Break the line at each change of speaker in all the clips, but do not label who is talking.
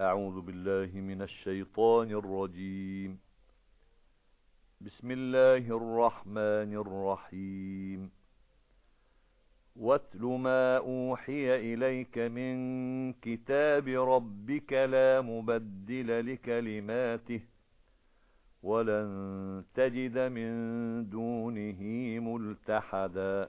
أعوذ بالله من الشيطان الرجيم. بسم الله الرحمن الرحيم. واتل ما أوحي إليك من كتاب ربك لا مبدل لكلماته ولن تجد من دونه ملتحدا.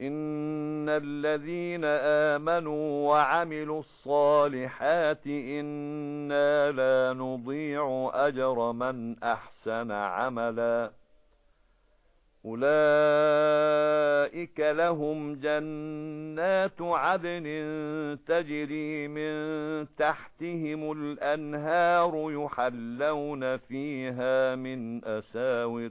إِنَّ الَّذِينَ آمَنُوا وَعَمِلُوا الصَّالِحَاتِ إِنَّا لَا نُضِيعُ أَجْرَ مَنْ أَحْسَنَ عَمَلًا أُولَئِكَ لَهُمْ جَنَّاتُ عَدْنٍ تَجْرِي مِن تَحْتِهِمُ الْأَنْهَارُ يُحَلَّوْنَ فِيهَا مِنْ أَسَاوِرَ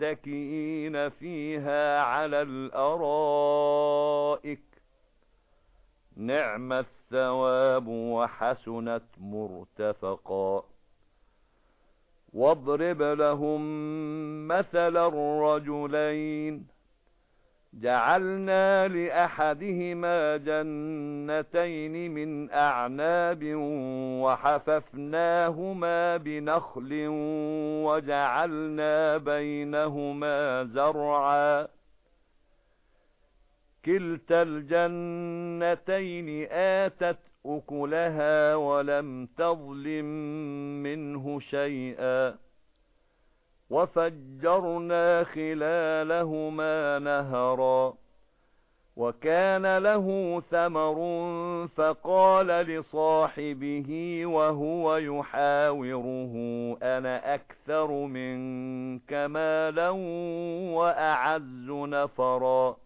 مُتَّكِئِينَ فِيهَا عَلَى الْأَرَائِكِ. نِعْمَ الثَّوَابُ وَحَسُنَتْ مُرْتَفَقًا. وَاضْرِبْ لَهُم مَّثَلًا رَّجُلَيْنِ. جَعَلْنَا لِأَحَدِهِمَا جَنَّتَيْنِ مِنْ أَعْنَابٍ وَحَفَفْنَاهُمَا بِنَخْلٍ وَجَعَلْنَا بَيْنَهُمَا زَرْعًا. كِلْتَا الْجَنَّتَيْنِ آتَتْ أُكُلَهَا وَلَمْ تَظْلِم مِّنْهُ شَيْئًا. وَفَجَّرْنَا خِلَالَهُمَا نَهَرًا وَكَانَ لَهُ ثَمَرٌ فَقَالَ لِصَاحِبِهِ وَهُوَ يُحَاوِرُهُ أَنَا أَكْثَرُ مِنكَ مَالًا وَأَعَزُّ نَفَرًا.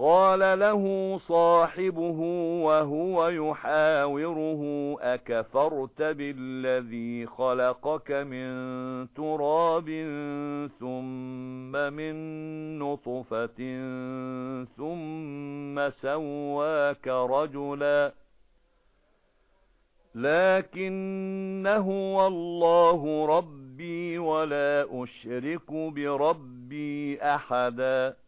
قال له صاحبه وهو يحاوره أكفرت بالذي خلقك من تراب ثم من نطفة ثم سواك رجلا. لكنه والله ربي ولا أشرك بربي أحداً.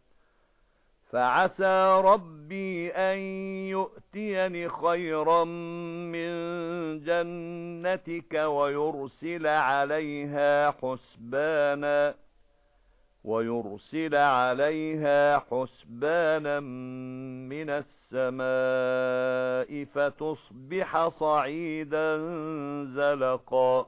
فَعَسَى رَبِّي أَن يُؤْتِيَنِ خَيْرًا مِنْ جَنَّتِكَ وَيُرْسِلَ عَلَيْهَا حُسْبَانًا وَيُرْسِلَ عَلَيْهَا حُسْبَانًا مِنَ السَّمَاءِ فَتُصْبِحَ صَعِيدًا زَلَقًا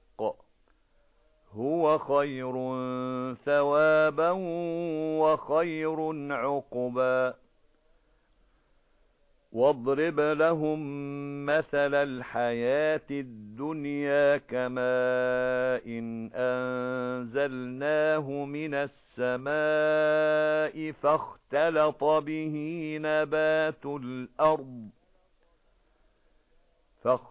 هُوَ خَيْرٌ ثَوَابًا وَخَيْرٌ عُقْبًا. وَاضْرِبْ لَهُم مَّثَلَ الْحَيَاةِ الدُّنْيَا كَمَاءٍ أَنزَلْنَاهُ مِنَ السَّمَاءِ فَاخْتَلَطَ بِهِ نَبَاتُ الْأَرْضِ فاختلط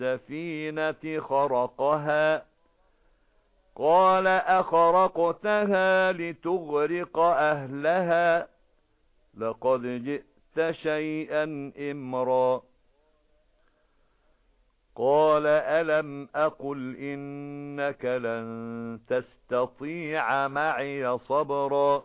السَّفِينَةِ خَرَقَهَا. قَالَ أَخَرَقْتَهَا لِتُغْرِقَ أَهْلَهَا. لَقَدْ جِئْتَ شَيْئًا إِمْرًا. قال ألم أقل إنك لن تستطيع معي صبرا.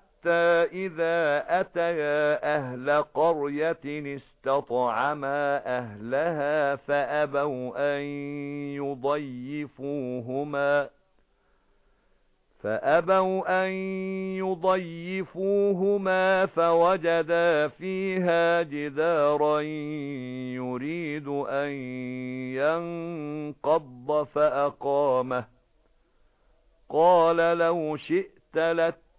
إِذَا أَتَيَا أَهْلَ قَرْيَةٍ اسْتَطْعَمَا أَهْلَهَا فَأَبَوْا أَن يُضَيِّفُوهُمَا فَأَبَوْا أَن يُضَيِّفُوهُمَا فَوَجَدَا فِيهَا جِدَارًا يُرِيدُ أَن يَنقَضَّ فَأَقَامَهُ قَالَ لَوْ شِئْتَ لَاتَّخَذْتَ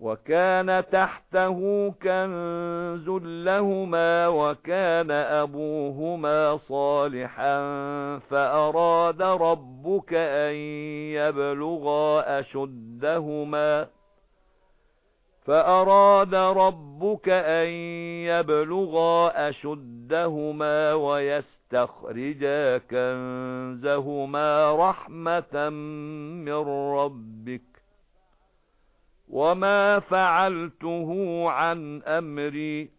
وَكَانَ تَحْتَهُ كَنْزٌ لَهُمَا وَكَانَ أَبُوهُمَا صَالِحًا فَأَرَادَ رَبُّكَ أَن يَبْلُغَا أَشُدَّهُمَا فَأَرَادَ رَبُّكَ أَن يَبْلُغَا أَشُدَّهُمَا وَيَسْتَخْرِجَا كَنزَهُمَا رَحْمَةً مِّن رَّبِّكَ وَمَا فَعَلْتُهُ عَن أَمْرِي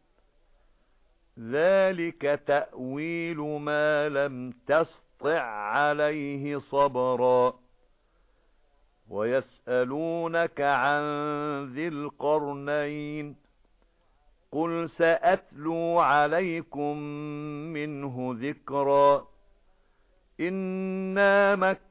ذَلِكَ تَأْوِيلُ مَا لَمْ تَسْطِع عَلَيْهِ صَبْرًا وَيَسْأَلُونَكَ عَن ذِي الْقَرْنَيْنِ قُلْ سَأَتْلُو عَلَيْكُمْ مِنْهُ ذِكْرًا إِنَّا مَكَّنَّا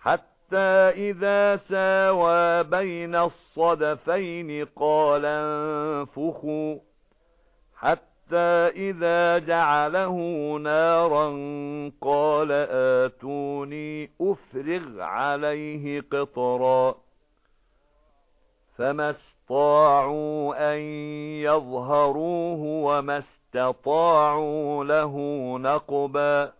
حَتَّى إِذَا سَاوَى بَيْنَ الصَّدَفَيْنِ قَالَ انفُخُوا. حَتَّى إِذَا جَعَلَهُ نَارًا قَالَ آتُونِي أُفْرِغْ عَلَيْهِ قِطْرًا. فَمَا اسْطَاعُوا أَن يَظْهَرُوهُ وَمَا اسْتَطَاعُوا لَهُ نَقْبًا.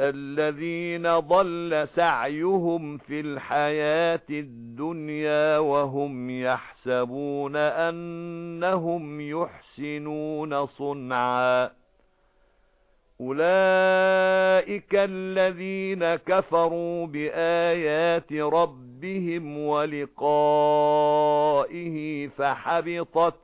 الَّذِينَ ضَلَّ سَعْيُهُمْ فِي الْحَيَاةِ الدُّنْيَا وَهُمْ يَحْسَبُونَ أَنَّهُمْ يُحْسِنُونَ صُنْعًا. أُولَئِكَ الَّذِينَ كَفَرُوا بِآيَاتِ رَبِّهِمْ وَلِقَائِهِ فَحَبِطَتْ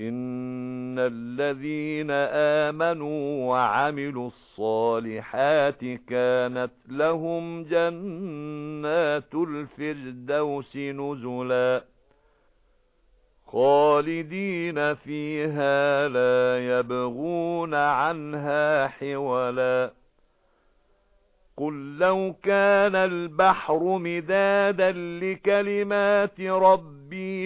إِنَّ الَّذِينَ آمَنُوا وَعَمِلُوا الصَّالِحَاتِ كَانَتْ لَهُمْ جَنَّاتُ الْفِرْدَوْسِ نُزُلًا خَالِدِينَ فِيهَا لَا يَبْغُونَ عَنْهَا حِوَلًا قُل لَّوْ كَانَ الْبَحْرُ مِدَادًا لِّكَلِمَاتِ رَبِّي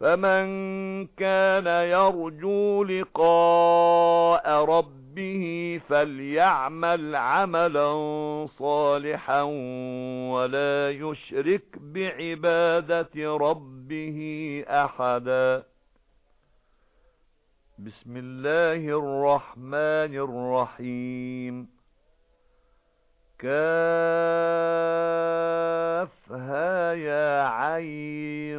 فَمَن كَانَ يَرْجُو لِقَاءَ رَبِّهِ فَلْيَعْمَلْ عَمَلًا صَالِحًا وَلَا يُشْرِكْ بِعِبَادَةِ رَبِّهِ أَحَدًا. بسم الله الرحمن الرحيم. كافها يا عين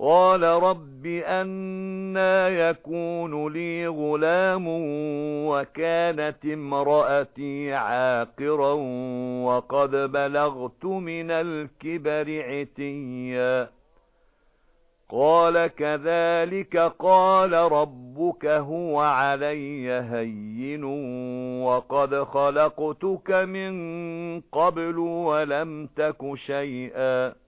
قَالَ رَبِّ أَنَّى يَكُونُ لِي غُلَامٌ وَكَانَتِ امْرَأَتِي عَاقِرًا وَقَدْ بَلَغْتُ مِنَ الْكِبَرِ عِتِيًّا. قَالَ كَذَلِكَ قَالَ رَبُّكَ هُوَ عَلَيَّ هَيِّنٌ وَقَدْ خَلَقْتُكَ مِنْ قَبْلُ وَلَمْ تَكُ شَيْئًا.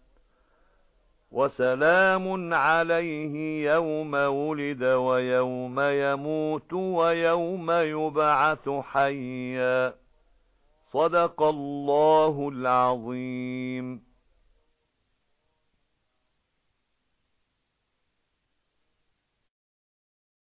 وَسَلَامٌ عَلَيْهِ يَوْمَ وُلِدَ وَيَوْمَ يَمُوتُ وَيَوْمَ يُبْعَثُ حَيًّا. صدق الله العظيم.